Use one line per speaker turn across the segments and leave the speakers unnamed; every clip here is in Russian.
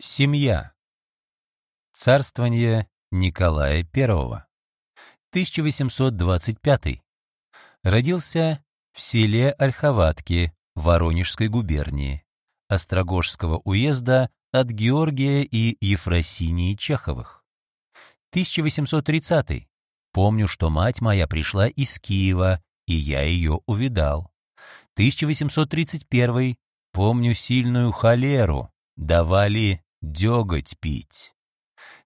Семья. Царствование Николая I. 1825. Родился в селе Ольховатки Воронежской губернии Острогожского уезда от Георгия и Ефросинии Чеховых. 1830. Помню, что мать моя пришла из Киева, и я ее увидал. 1831. Помню сильную холеру, давали деготь пить.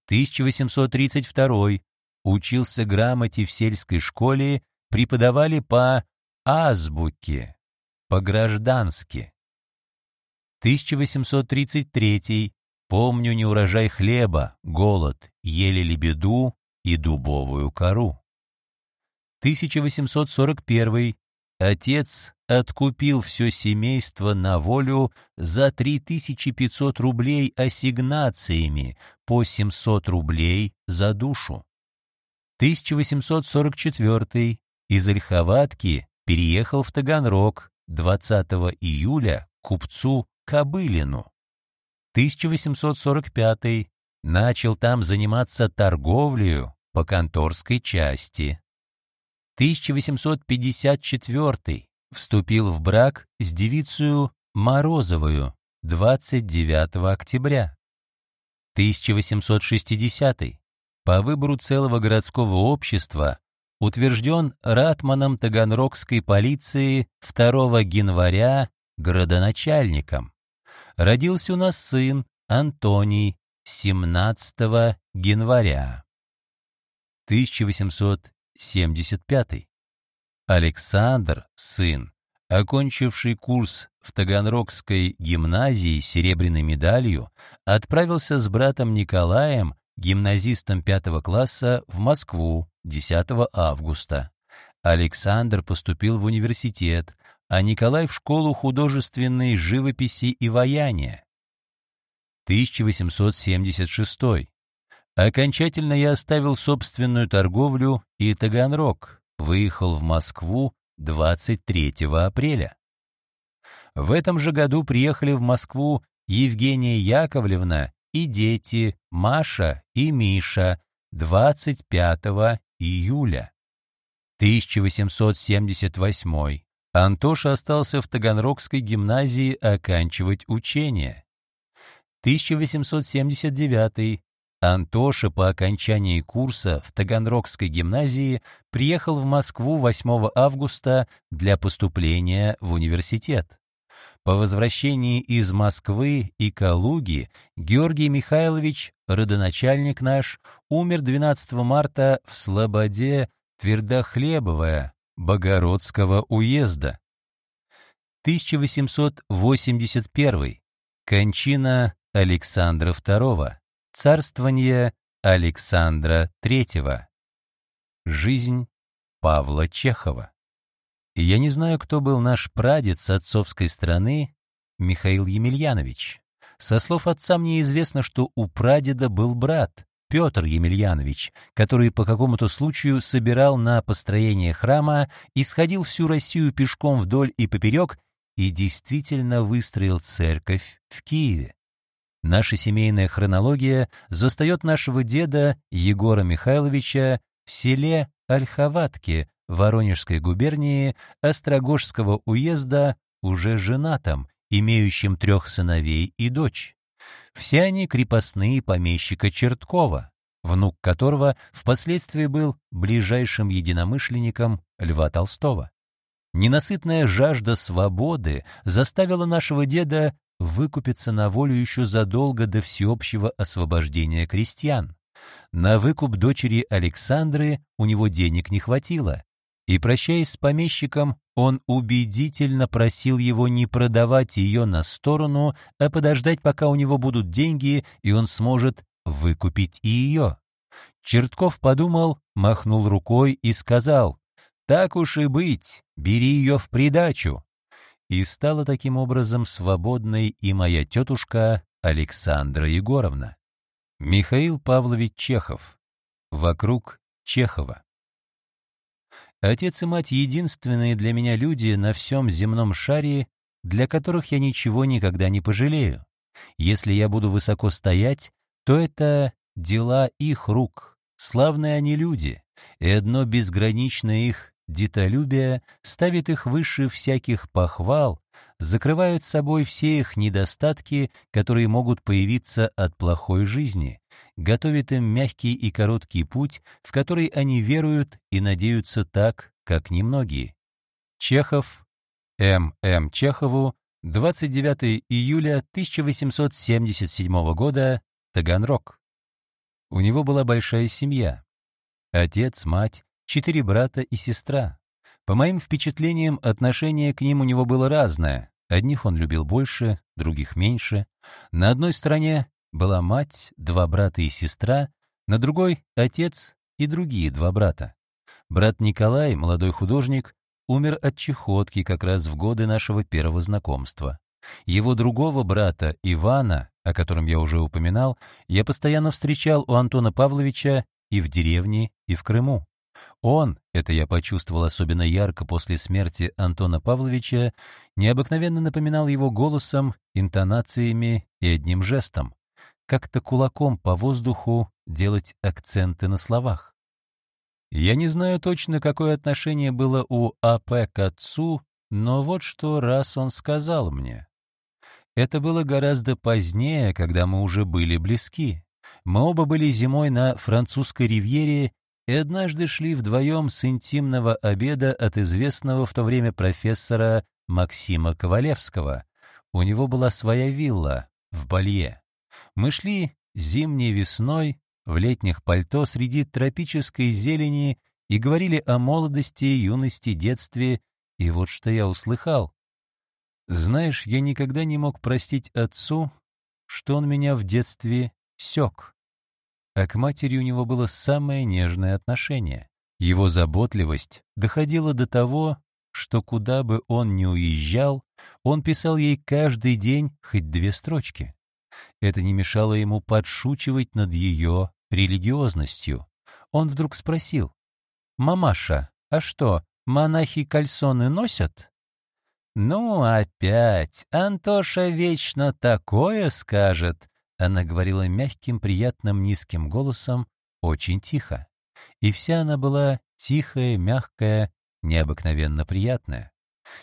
1832 учился грамоте в сельской школе, преподавали по азбуке, по-граждански. 1833 помню неурожай хлеба, голод, ели лебеду и дубовую кору. 1841 отец откупил все семейство на волю за 3500 рублей ассигнациями по 700 рублей за душу. 1844 из Ольховатки переехал в Таганрог 20 июля купцу Кобылину. 1845 начал там заниматься торговлею по конторской части. 1854 вступил в брак с девицей Морозовую 29 октября. 1860 по выбору целого городского общества утвержден ратманом Таганрогской полиции 2 января городоначальником. Родился у нас сын Антоний 17 января. 1875 Александр, сын, окончивший курс в Таганрогской гимназии серебряной медалью, отправился с братом Николаем, гимназистом пятого класса, в Москву 10 августа. Александр поступил в университет, а Николай в школу художественной живописи и ваяния. 1876. Окончательно я оставил собственную торговлю и Таганрог, выехал в Москву 23 апреля. В этом же году приехали в Москву Евгения Яковлевна и дети Маша и Миша 25 июля. 1878. Антоша остался в Таганрогской гимназии оканчивать учение. 1879. Антоша по окончании курса в Таганрогской гимназии приехал в Москву 8 августа для поступления в университет. По возвращении из Москвы и Калуги Георгий Михайлович, родоначальник наш, умер 12 марта в Слободе Твердохлебовая Богородского уезда. 1881. Кончина Александра II. Царствование Александра III. Жизнь Павла Чехова. Я не знаю, кто был наш прадед с отцовской стороны, Михаил Емельянович. Со слов отца мне известно, что у прадеда был брат, Петр Емельянович, который по какому-то случаю собирал на построение храма и сходил всю Россию пешком вдоль и поперек и действительно выстроил церковь в Киеве. Наша семейная хронология застает нашего деда Егора Михайловича в селе Ольховатке Воронежской губернии Острогожского уезда уже женатым, имеющим трех сыновей и дочь. Все они крепостные помещика Черткова, внук которого впоследствии был ближайшим единомышленником Льва Толстого. Ненасытная жажда свободы заставила нашего деда выкупиться на волю еще задолго до всеобщего освобождения крестьян. На выкуп дочери Александры у него денег не хватило, и, прощаясь с помещиком, он убедительно просил его не продавать ее на сторону, а подождать, пока у него будут деньги, и он сможет выкупить и ее. Чертков подумал, махнул рукой и сказал, «Так уж и быть, бери ее в придачу и стала таким образом свободной и моя тетушка Александра Егоровна. Михаил Павлович Чехов. Вокруг Чехова. Отец и мать — единственные для меня люди на всем земном шаре, для которых я ничего никогда не пожалею. Если я буду высоко стоять, то это дела их рук. Славные они люди, и одно безграничное их детолюбие ставит их выше всяких похвал, закрывает собой все их недостатки, которые могут появиться от плохой жизни, готовит им мягкий и короткий путь, в который они веруют и надеются так, как немногие. Чехов, М. М. Чехову, 29 июля 1877 года, Таганрог. У него была большая семья. Отец, мать, четыре брата и сестра. По моим впечатлениям, отношение к ним у него было разное. Одних он любил больше, других меньше. На одной стороне была мать, два брата и сестра, на другой — отец и другие два брата. Брат Николай, молодой художник, умер от чехотки как раз в годы нашего первого знакомства. Его другого брата, Ивана, о котором я уже упоминал, я постоянно встречал у Антона Павловича и в деревне, и в Крыму. Он, это я почувствовал особенно ярко после смерти Антона Павловича, необыкновенно напоминал его голосом, интонациями и одним жестом. Как-то кулаком по воздуху делать акценты на словах. Я не знаю точно, какое отношение было у А.П. к отцу, но вот что раз он сказал мне. Это было гораздо позднее, когда мы уже были близки. Мы оба были зимой на французской ривьере и однажды шли вдвоем с интимного обеда от известного в то время профессора Максима Ковалевского. У него была своя вилла в Балье. Мы шли зимней весной в летних пальто среди тропической зелени и говорили о молодости, юности, детстве, и вот что я услыхал. Знаешь, я никогда не мог простить отцу, что он меня в детстве сёк. А к матери у него было самое нежное отношение. Его заботливость доходила до того, что куда бы он ни уезжал, он писал ей каждый день хоть две строчки. Это не мешало ему подшучивать над ее религиозностью. Он вдруг спросил, «Мамаша, а что, монахи кальсоны носят?» «Ну, опять! Антоша вечно такое скажет!» Она говорила мягким, приятным, низким голосом, очень тихо. И вся она была тихая, мягкая, необыкновенно приятная.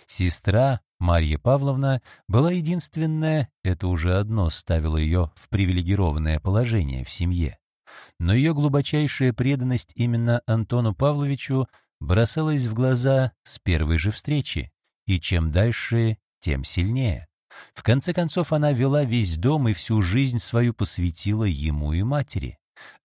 Сестра, Марья Павловна, была единственная, это уже одно ставило ее в привилегированное положение в семье. Но ее глубочайшая преданность именно Антону Павловичу бросалась в глаза с первой же встречи, и чем дальше, тем сильнее. В конце концов, она вела весь дом и всю жизнь свою посвятила ему и матери.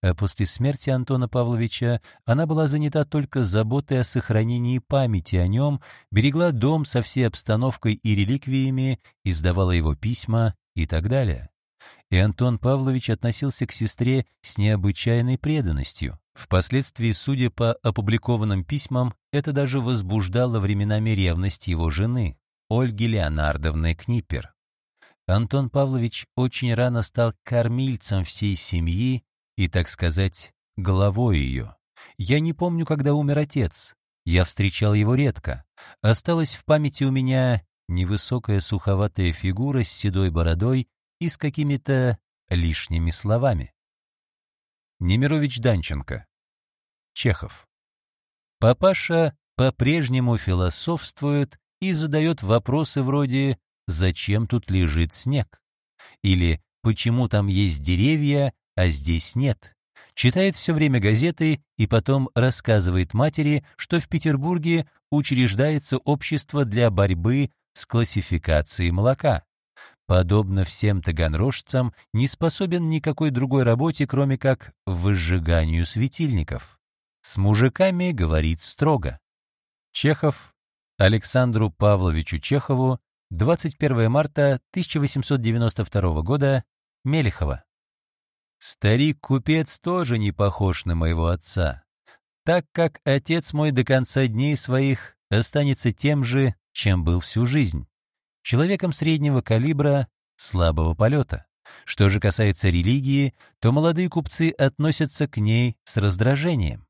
А после смерти Антона Павловича она была занята только заботой о сохранении памяти о нем, берегла дом со всей обстановкой и реликвиями, издавала его письма и так далее. И Антон Павлович относился к сестре с необычайной преданностью. Впоследствии, судя по опубликованным письмам, это даже возбуждало временами ревность его жены, Ольги Леонардовны Книпер. Антон Павлович очень рано стал кормильцем всей семьи и, так сказать, головой ее. Я не помню, когда умер отец. Я встречал его редко. Осталась в памяти у меня невысокая суховатая фигура с седой бородой и с какими-то лишними словами. Немирович Данченко. Чехов. Папаша по-прежнему философствует и задает вопросы вроде «Зачем тут лежит снег?» или «Почему там есть деревья, а здесь нет?» Читает все время газеты и потом рассказывает матери, что в Петербурге учреждается общество для борьбы с классификацией молока. Подобно всем таганрожцам, не способен никакой другой работе, кроме как выжиганию светильников. С мужиками говорит строго. Чехов Александру Павловичу Чехову 21 марта 1892 года, Мелехова. Старик-купец тоже не похож на моего отца, так как отец мой до конца дней своих останется тем же, чем был всю жизнь, человеком среднего калибра, слабого полета. Что же касается религии, то молодые купцы относятся к ней с раздражением.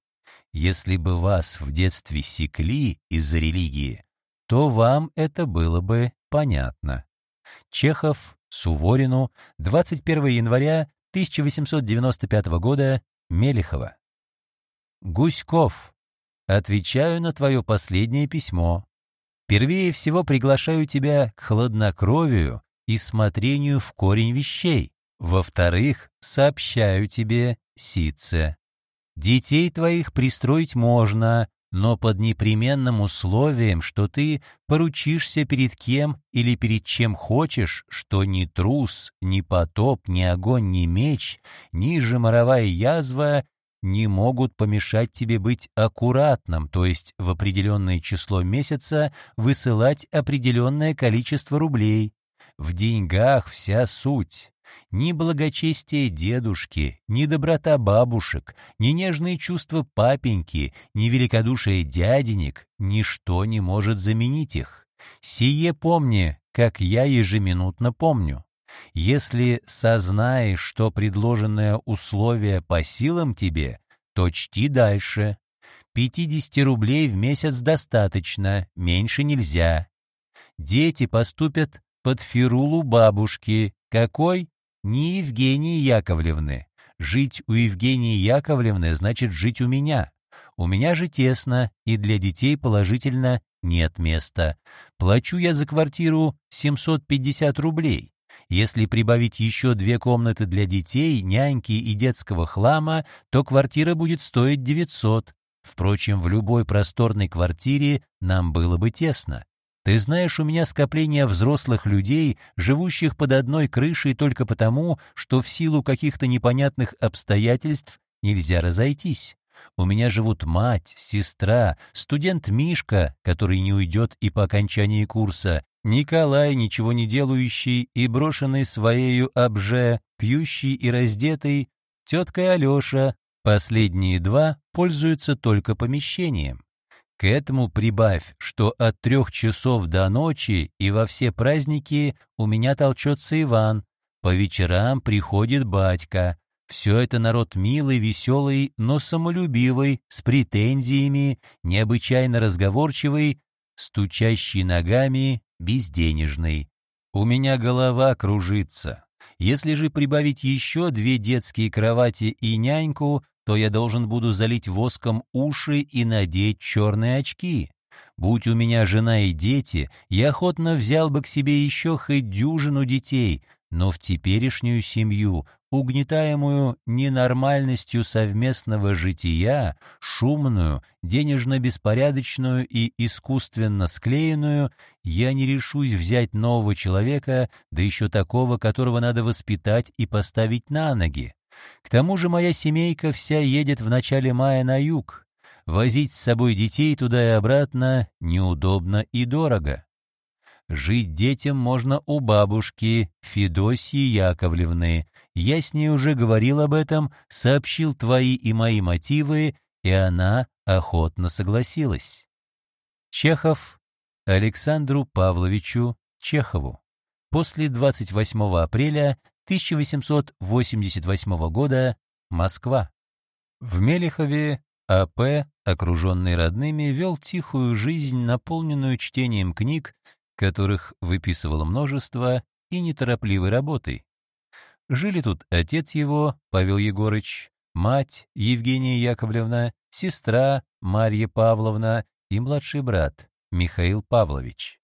Если бы вас в детстве секли из-за религии, то вам это было бы понятно. Чехов Суворину, 21 января 1895 года, Мелехова. Гуськов, отвечаю на твое последнее письмо. Первее всего приглашаю тебя к хладнокровию и смотрению в корень вещей. Во-вторых, сообщаю тебе, Сице, детей твоих пристроить можно, но под непременным условием, что ты поручишься перед кем или перед чем хочешь, что ни трус, ни потоп, ни огонь, ни меч, ни же моровая язва не могут помешать тебе быть аккуратным, то есть в определенное число месяца высылать определенное количество рублей. В деньгах вся суть. Ни благочестие дедушки, ни доброта бабушек, ни нежные чувства папеньки, ни великодушие дяденек, ничто не может заменить их. Сие помни, как я ежеминутно помню. Если сознаешь, что предложенное условие по силам тебе, то чти дальше. 50 рублей в месяц достаточно, меньше нельзя. Дети поступят под фирулу бабушки. Какой? Не Евгении Яковлевны. Жить у Евгении Яковлевны значит жить у меня. У меня же тесно, и для детей положительно нет места. Плачу я за квартиру 750 рублей. Если прибавить еще две комнаты для детей, няньки и детского хлама, то квартира будет стоить 900. Впрочем, в любой просторной квартире нам было бы тесно. Ты знаешь, у меня скопление взрослых людей, живущих под одной крышей только потому, что в силу каких-то непонятных обстоятельств нельзя разойтись. У меня живут мать, сестра, студент Мишка, который не уйдет и по окончании курса, Николай, ничего не делающий и брошенный своею обже, пьющий и раздетый, тетка Алеша. Последние два пользуются только помещением. К этому прибавь, что от трех часов до ночи и во все праздники у меня толчется Иван, по вечерам приходит батька. Все это народ милый, веселый, но самолюбивый, с претензиями, необычайно разговорчивый, стучащий ногами, безденежный. У меня голова кружится. Если же прибавить еще две детские кровати и няньку, то я должен буду залить воском уши и надеть черные очки. Будь у меня жена и дети, я охотно взял бы к себе еще хоть дюжину детей, но в теперешнюю семью, угнетаемую ненормальностью совместного жития, шумную, денежно-беспорядочную и искусственно склеенную, я не решусь взять нового человека, да еще такого, которого надо воспитать и поставить на ноги. К тому же моя семейка вся едет в начале мая на юг. Возить с собой детей туда и обратно неудобно и дорого. Жить детям можно у бабушки Федосии Яковлевны. Я с ней уже говорил об этом, сообщил твои и мои мотивы, и она охотно согласилась. Чехов Александру Павловичу Чехову. После 28 апреля 1888 года, Москва. В Мелехове А.П., окруженный родными, вел тихую жизнь, наполненную чтением книг, которых выписывало множество, и неторопливой работой. Жили тут отец его, Павел Егорыч, мать Евгения Яковлевна, сестра Марья Павловна и младший брат Михаил Павлович.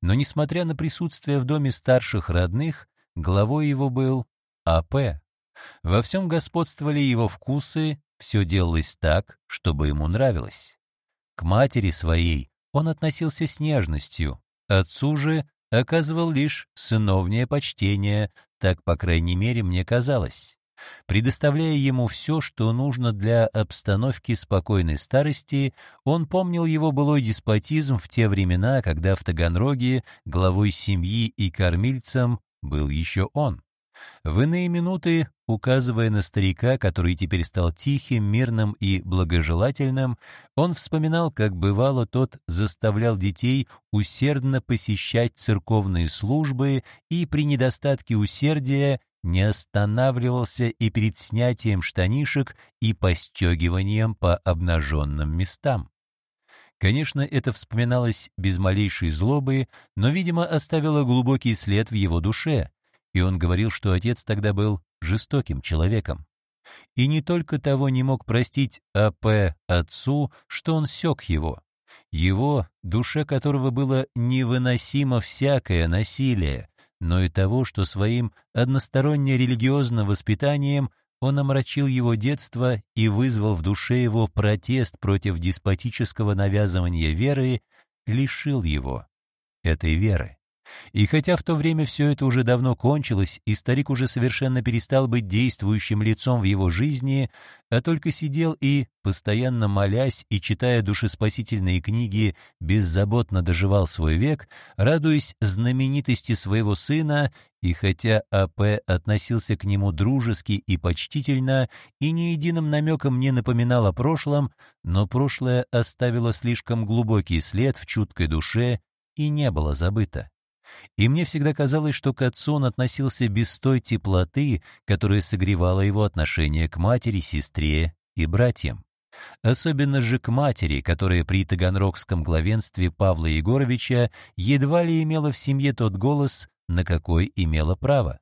Но, несмотря на присутствие в доме старших родных, Главой его был А.П. Во всем господствовали его вкусы, все делалось так, чтобы ему нравилось. К матери своей он относился с нежностью, отцу же оказывал лишь сыновнее почтение, так, по крайней мере, мне казалось. Предоставляя ему все, что нужно для обстановки спокойной старости, он помнил его былой деспотизм в те времена, когда в Таганроге главой семьи и кормильцем был еще он. В иные минуты, указывая на старика, который теперь стал тихим, мирным и благожелательным, он вспоминал, как бывало тот заставлял детей усердно посещать церковные службы и при недостатке усердия не останавливался и перед снятием штанишек и постегиванием по обнаженным местам. Конечно, это вспоминалось без малейшей злобы, но, видимо, оставило глубокий след в его душе, и он говорил, что отец тогда был жестоким человеком. И не только того не мог простить А.П. отцу, что он сёк его. Его, душе которого было невыносимо всякое насилие, но и того, что своим односторонне религиозным воспитанием он омрачил его детство и вызвал в душе его протест против деспотического навязывания веры, лишил его этой веры. И хотя в то время все это уже давно кончилось, и старик уже совершенно перестал быть действующим лицом в его жизни, а только сидел и, постоянно молясь и читая душеспасительные книги, беззаботно доживал свой век, радуясь знаменитости своего сына, и хотя А.П. относился к нему дружески и почтительно, и ни единым намеком не напоминал о прошлом, но прошлое оставило слишком глубокий след в чуткой душе и не было забыто. И мне всегда казалось, что к отцу он относился без той теплоты, которая согревала его отношение к матери, сестре и братьям. Особенно же к матери, которая при таганрогском главенстве Павла Егоровича едва ли имела в семье тот голос, на какой имела право.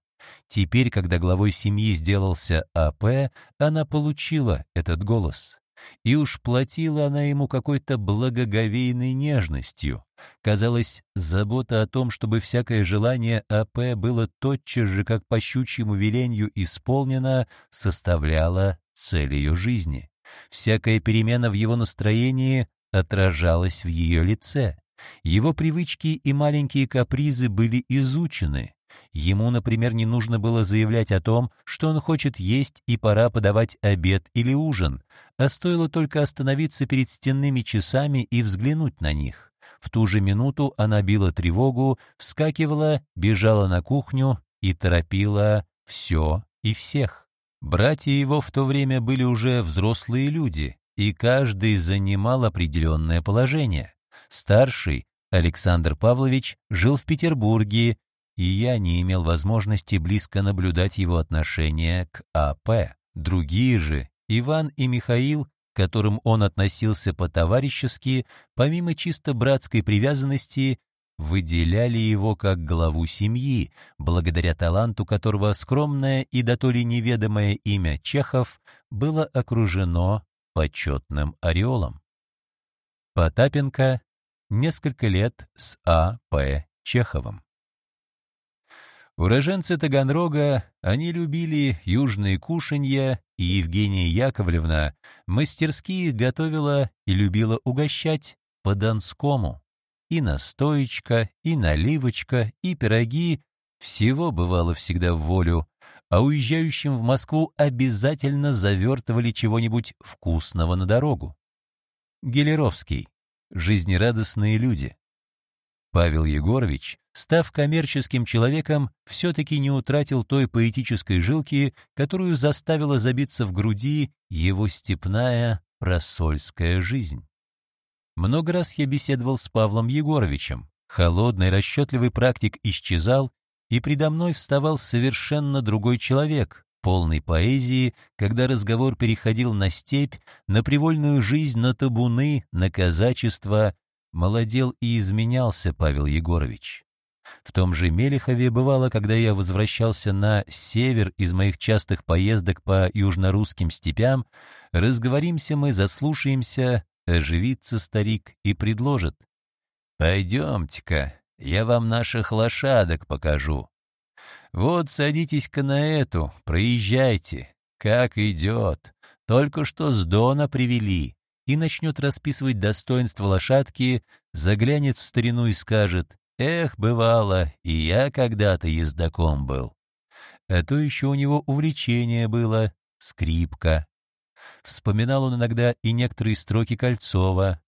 Теперь, когда главой семьи сделался А.П., она получила этот голос. И уж платила она ему какой-то благоговейной нежностью. Казалось, забота о том, чтобы всякое желание А.П. было тотчас же, как по щучьему веленью, исполнено, составляла цель ее жизни. Всякая перемена в его настроении отражалась в ее лице. Его привычки и маленькие капризы были изучены, Ему, например, не нужно было заявлять о том, что он хочет есть и пора подавать обед или ужин, а стоило только остановиться перед стенными часами и взглянуть на них. В ту же минуту она била тревогу, вскакивала, бежала на кухню и торопила все и всех. Братья его в то время были уже взрослые люди, и каждый занимал определенное положение. Старший, Александр Павлович, жил в Петербурге, и я не имел возможности близко наблюдать его отношение к АП. Другие же, Иван и Михаил, к которым он относился по-товарищески, помимо чисто братской привязанности, выделяли его как главу семьи, благодаря таланту которого скромное и дотоле неведомое имя Чехов было окружено почетным ореолом. Потапенко несколько лет с А.П. Чеховым. Уроженцы Таганрога, они любили южные кушанья, и Евгения Яковлевна мастерски готовила и любила угощать по-донскому. И настоечка, и наливочка, и пироги — всего бывало всегда в волю, а уезжающим в Москву обязательно завертывали чего-нибудь вкусного на дорогу. Гелеровский. Жизнерадостные люди. Павел Егорович, став коммерческим человеком, все-таки не утратил той поэтической жилки, которую заставила забиться в груди его степная просольская жизнь. Много раз я беседовал с Павлом Егоровичем. Холодный, расчетливый практик исчезал, и предо мной вставал совершенно другой человек, полный поэзии, когда разговор переходил на степь, на привольную жизнь, на табуны, на казачество, Молодел и изменялся Павел Егорович. В том же Мелехове бывало, когда я возвращался на север из моих частых поездок по южнорусским степям, разговоримся мы, заслушаемся, оживится старик и предложит. «Пойдемте-ка, я вам наших лошадок покажу. Вот садитесь-ка на эту, проезжайте. Как идет. Только что с Дона привели и начнет расписывать достоинства лошадки, заглянет в старину и скажет «Эх, бывало, и я когда-то ездаком был». А то еще у него увлечение было — скрипка. Вспоминал он иногда и некоторые строки Кольцова.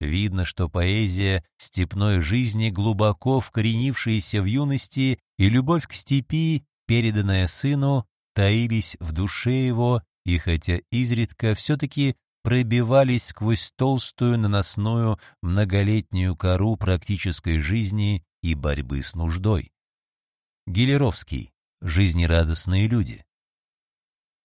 Видно, что поэзия степной жизни, глубоко вкоренившаяся в юности, и любовь к степи, переданная сыну, таились в душе его, и хотя изредка все-таки пробивались сквозь толстую наносную многолетнюю кору практической жизни и борьбы с нуждой. Гелеровский. Жизнерадостные люди.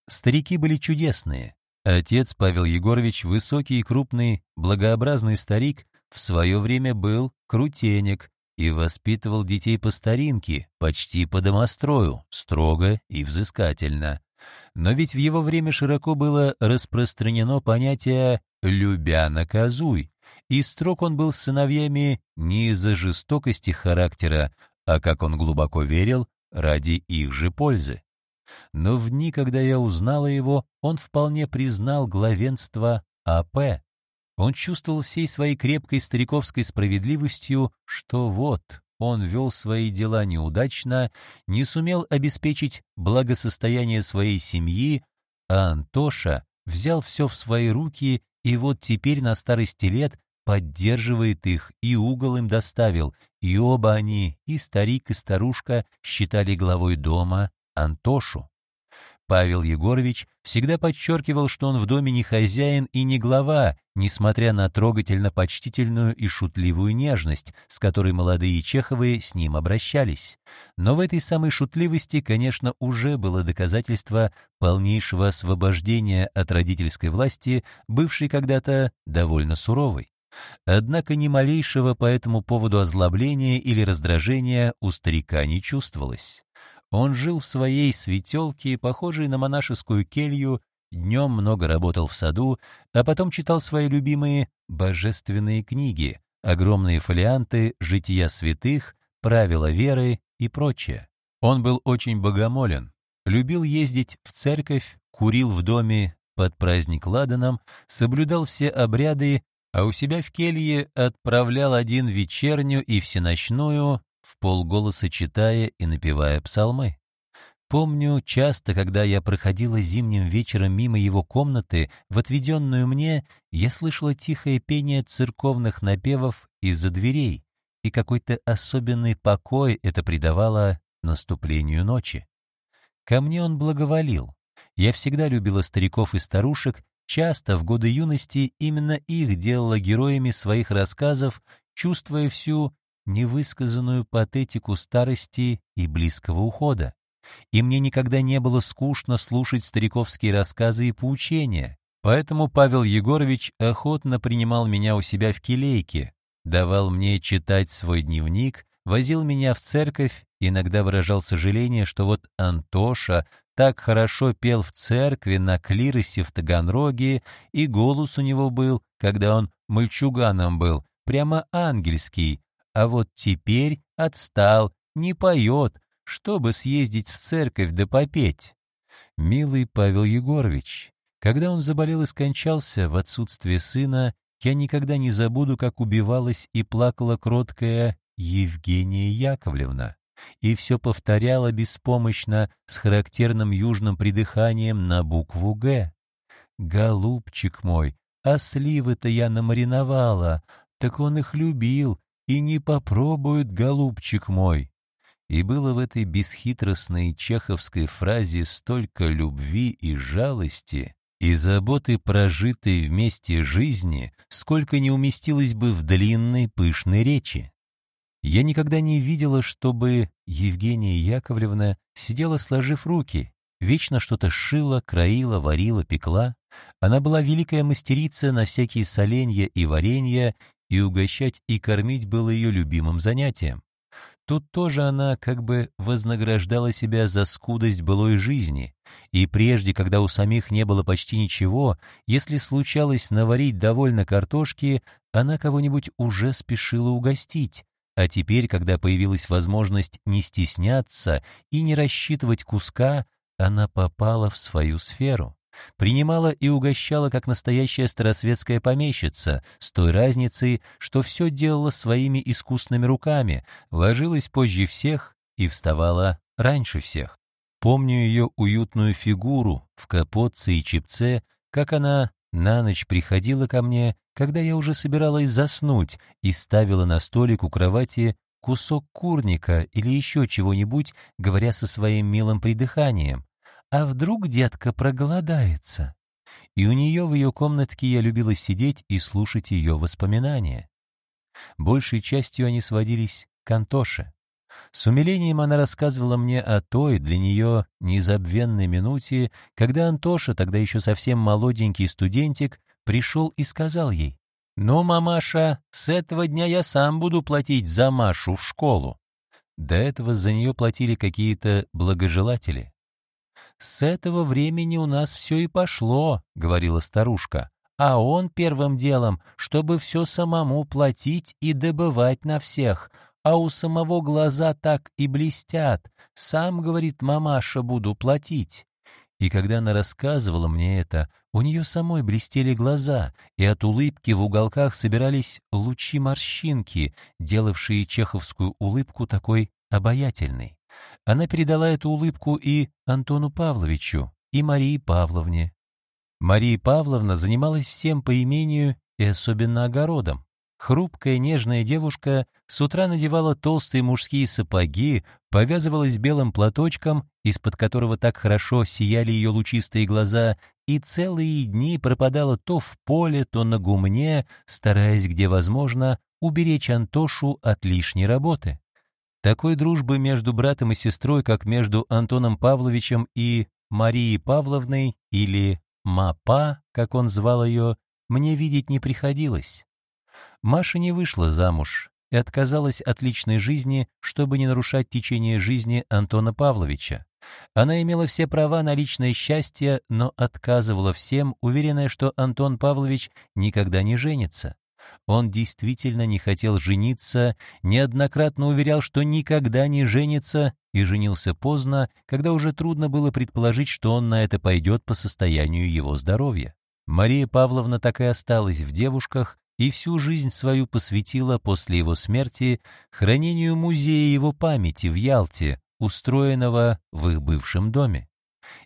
Старики были чудесные. Отец Павел Егорович, высокий и крупный, благообразный старик, в свое время был крутенек, и воспитывал детей по старинке, почти по домострою, строго и взыскательно. Но ведь в его время широко было распространено понятие «любя наказуй», и строг он был с сыновьями не из-за жестокости характера, а, как он глубоко верил, ради их же пользы. Но в дни, когда я узнала его, он вполне признал главенство АП. Он чувствовал всей своей крепкой стариковской справедливостью, что вот, он вел свои дела неудачно, не сумел обеспечить благосостояние своей семьи, а Антоша взял все в свои руки и вот теперь на старости лет поддерживает их и угол им доставил, и оба они, и старик, и старушка, считали главой дома Антошу. Павел Егорович всегда подчеркивал, что он в доме не хозяин и не глава, несмотря на трогательно-почтительную и шутливую нежность, с которой молодые Чеховы с ним обращались. Но в этой самой шутливости, конечно, уже было доказательство полнейшего освобождения от родительской власти, бывшей когда-то довольно суровой. Однако ни малейшего по этому поводу озлобления или раздражения у старика не чувствовалось. Он жил в своей светелке, похожей на монашескую келью, днем много работал в саду, а потом читал свои любимые божественные книги, огромные фолианты, жития святых, правила веры и прочее. Он был очень богомолен, любил ездить в церковь, курил в доме под праздник Ладаном, соблюдал все обряды, а у себя в келье отправлял один вечернюю и всеночную, в полголоса читая и напевая псалмы. Помню, часто, когда я проходила зимним вечером мимо его комнаты, в отведенную мне, я слышала тихое пение церковных напевов из-за дверей, и какой-то особенный покой это придавало наступлению ночи. Ко мне он благоволил. Я всегда любила стариков и старушек, часто в годы юности именно их делала героями своих рассказов, чувствуя всю невысказанную патетику старости и близкого ухода. И мне никогда не было скучно слушать стариковские рассказы и поучения, поэтому Павел Егорович охотно принимал меня у себя в келейке, давал мне читать свой дневник, возил меня в церковь, иногда выражал сожаление, что вот Антоша так хорошо пел в церкви на клиросе в Таганроге, и голос у него был, когда он мальчуганом был, прямо ангельский, а вот теперь отстал, не поет, чтобы съездить в церковь да попеть. Милый Павел Егорович, когда он заболел и скончался в отсутствие сына, я никогда не забуду, как убивалась и плакала кроткая Евгения Яковлевна, и все повторяла беспомощно с характерным южным придыханием на букву «Г». «Голубчик мой, а сливы-то я намариновала, так он их любил, и не попробует, голубчик мой». И было в этой бесхитростной чеховской фразе столько любви и жалости, и заботы прожитой вместе жизни, сколько не уместилось бы в длинной пышной речи. Я никогда не видела, чтобы Евгения Яковлевна сидела сложив руки, вечно что-то шила, краила, варила, пекла. Она была великая мастерица на всякие соленья и варенья, и угощать и кормить было ее любимым занятием. Тут тоже она как бы вознаграждала себя за скудость былой жизни, и прежде, когда у самих не было почти ничего, если случалось наварить довольно картошки, она кого-нибудь уже спешила угостить, а теперь, когда появилась возможность не стесняться и не рассчитывать куска, она попала в свою сферу. Принимала и угощала, как настоящая старосветская помещица, с той разницей, что все делала своими искусными руками, ложилась позже всех и вставала раньше всех. Помню ее уютную фигуру в капотце и чепце, как она на ночь приходила ко мне, когда я уже собиралась заснуть, и ставила на столик у кровати кусок курника или еще чего-нибудь, говоря со своим милым придыханием. А вдруг детка проголодается? И у нее в ее комнатке я любила сидеть и слушать ее воспоминания. Большей частью они сводились к Антоше. С умилением она рассказывала мне о той, для нее, незабвенной минуте, когда Антоша, тогда еще совсем молоденький студентик, пришел и сказал ей, «Ну, мамаша, с этого дня я сам буду платить за Машу в школу». До этого за нее платили какие-то благожелатели. «С этого времени у нас все и пошло», — говорила старушка. «А он первым делом, чтобы все самому платить и добывать на всех, а у самого глаза так и блестят. Сам, говорит мамаша, буду платить. И когда она рассказывала мне это, у нее самой блестели глаза, и от улыбки в уголках собирались лучи-морщинки, делавшие чеховскую улыбку такой обаятельной. Она передала эту улыбку и Антону Павловичу, и Марии Павловне. Мария Павловна занималась всем по имению и особенно огородом. Хрупкая нежная девушка с утра надевала толстые мужские сапоги, повязывалась белым платочком, из-под которого так хорошо сияли ее лучистые глаза, и целые дни пропадала то в поле, то на гумне, стараясь, где возможно, уберечь Антошу от лишней работы. Такой дружбы между братом и сестрой, как между Антоном Павловичем и Марией Павловной, или Мапа, как он звал ее, мне видеть не приходилось. Маша не вышла замуж и отказалась от личной жизни, чтобы не нарушать течение жизни Антона Павловича. Она имела все права на личное счастье, но отказывала всем, уверенная, что Антон Павлович никогда не женится. Он действительно не хотел жениться, неоднократно уверял, что никогда не женится, и женился поздно, когда уже трудно было предположить, что он на это пойдет по состоянию его здоровья. Мария Павловна так и осталась в девушках, и всю жизнь свою посвятила после его смерти хранению музея его памяти в Ялте, устроенного в их бывшем доме.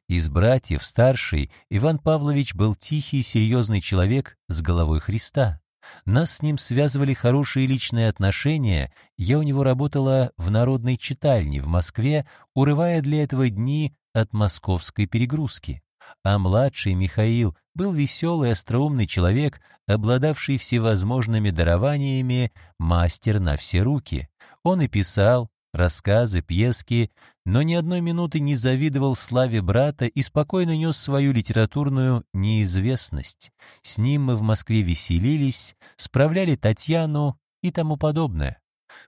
Из братьев старший Иван Павлович был тихий, серьезный человек с головой Христа. Нас с ним связывали хорошие личные отношения, я у него работала в народной читальне в Москве, урывая для этого дни от московской перегрузки а младший Михаил был веселый, остроумный человек, обладавший всевозможными дарованиями, мастер на все руки. Он и писал рассказы, пьески, но ни одной минуты не завидовал славе брата и спокойно нес свою литературную неизвестность. С ним мы в Москве веселились, справляли Татьяну и тому подобное.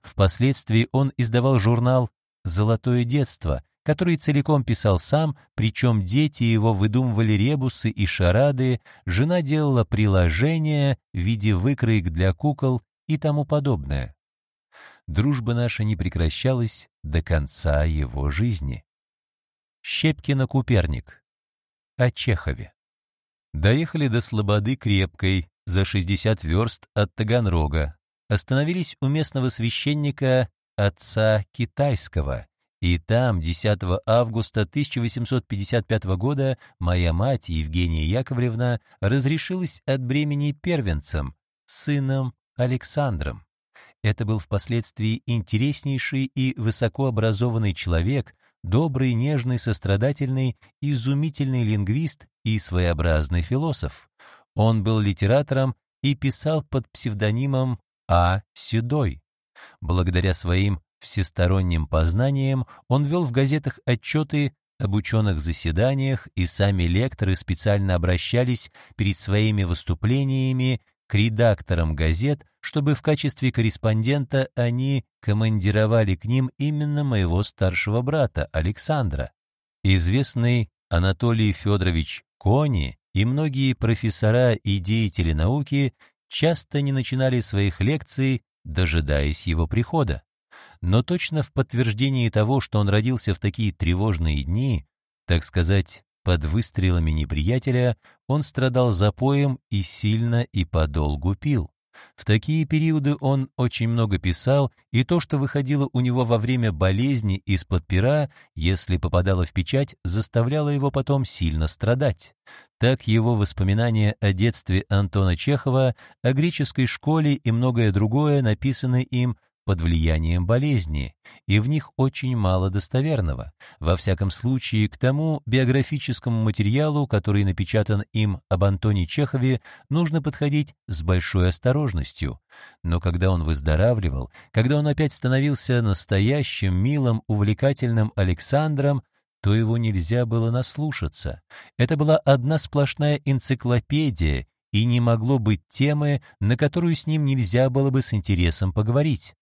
Впоследствии он издавал журнал «Золотое детство», который целиком писал сам, причем дети его выдумывали ребусы и шарады, жена делала приложения в виде выкроек для кукол и тому подобное. Дружба наша не прекращалась до конца его жизни. Щепкина-Куперник. О Чехове. Доехали до Слободы крепкой, за 60 верст от Таганрога. Остановились у местного священника отца Китайского, и там 10 августа 1855 года моя мать Евгения Яковлевна разрешилась от бремени первенцем, сыном Александром. Это был впоследствии интереснейший и высокообразованный человек, добрый, нежный, сострадательный, изумительный лингвист и своеобразный философ. Он был литератором и писал под псевдонимом А. Седой. Благодаря своим всесторонним познанием он вел в газетах отчеты об ученых заседаниях, и сами лекторы специально обращались перед своими выступлениями к редакторам газет, чтобы в качестве корреспондента они командировали к ним именно моего старшего брата Александра. Известный Анатолий Федорович Кони и многие профессора и деятели науки часто не начинали своих лекций, дожидаясь его прихода. Но точно в подтверждении того, что он родился в такие тревожные дни, так сказать, под выстрелами неприятеля, он страдал запоем и сильно и подолгу пил. В такие периоды он очень много писал, и то, что выходило у него во время болезни из-под пера, если попадало в печать, заставляло его потом сильно страдать. Так его воспоминания о детстве Антона Чехова, о греческой школе и многое другое написаны им под влиянием болезни, и в них очень мало достоверного. Во всяком случае, к тому биографическому материалу, который напечатан им об Антоне Чехове, нужно подходить с большой осторожностью. Но когда он выздоравливал, когда он опять становился настоящим, милым, увлекательным Александром, то его нельзя было наслушаться. Это была одна сплошная энциклопедия, и не могло быть темы, на которую с ним нельзя было бы с интересом поговорить.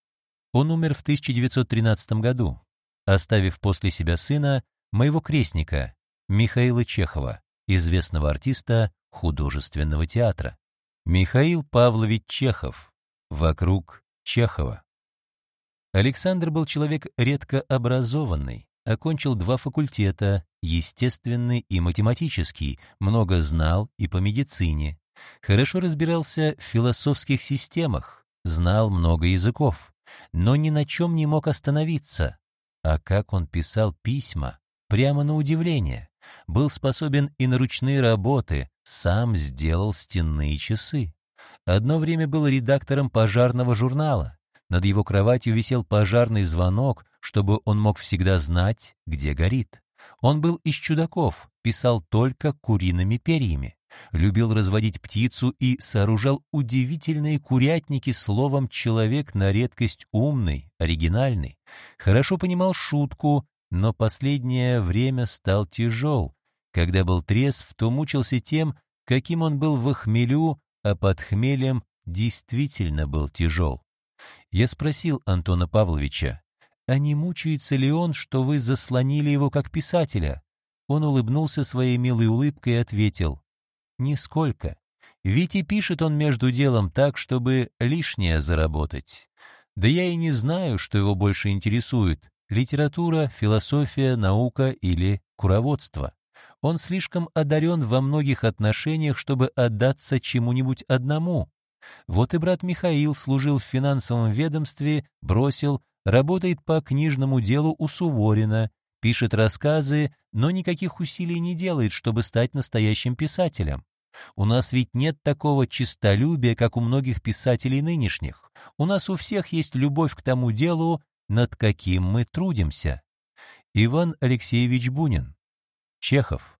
Он умер в 1913 году, оставив после себя сына, моего крестника, Михаила Чехова, известного артиста художественного театра. Михаил Павлович Чехов. Вокруг Чехова. Александр был человек редко образованный, окончил два факультета, естественный и математический, много знал и по медицине. Хорошо разбирался в философских системах, знал много языков, но ни на чем не мог остановиться. А как он писал письма, прямо на удивление. Был способен и на ручные работы, сам сделал стенные часы. Одно время был редактором пожарного журнала. Над его кроватью висел пожарный звонок, чтобы он мог всегда знать, где горит. Он был из чудаков, писал только куриными перьями, любил разводить птицу и сооружал удивительные курятники словом «человек» на редкость умный, оригинальный. Хорошо понимал шутку, но последнее время стал тяжел. Когда был трезв, то мучился тем, каким он был в хмелю, а под хмелем действительно был тяжел. Я спросил Антона Павловича, а не мучается ли он, что вы заслонили его как писателя? Он улыбнулся своей милой улыбкой и ответил, «Нисколько. Ведь и пишет он между делом так, чтобы лишнее заработать. Да я и не знаю, что его больше интересует, литература, философия, наука или куроводство. Он слишком одарен во многих отношениях, чтобы отдаться чему-нибудь одному. Вот и брат Михаил служил в финансовом ведомстве, бросил, работает по книжному делу у Суворина, пишет рассказы, но никаких усилий не делает, чтобы стать настоящим писателем. У нас ведь нет такого честолюбия, как у многих писателей нынешних. У нас у всех есть любовь к тому делу, над каким мы трудимся. Иван Алексеевич Бунин. Чехов.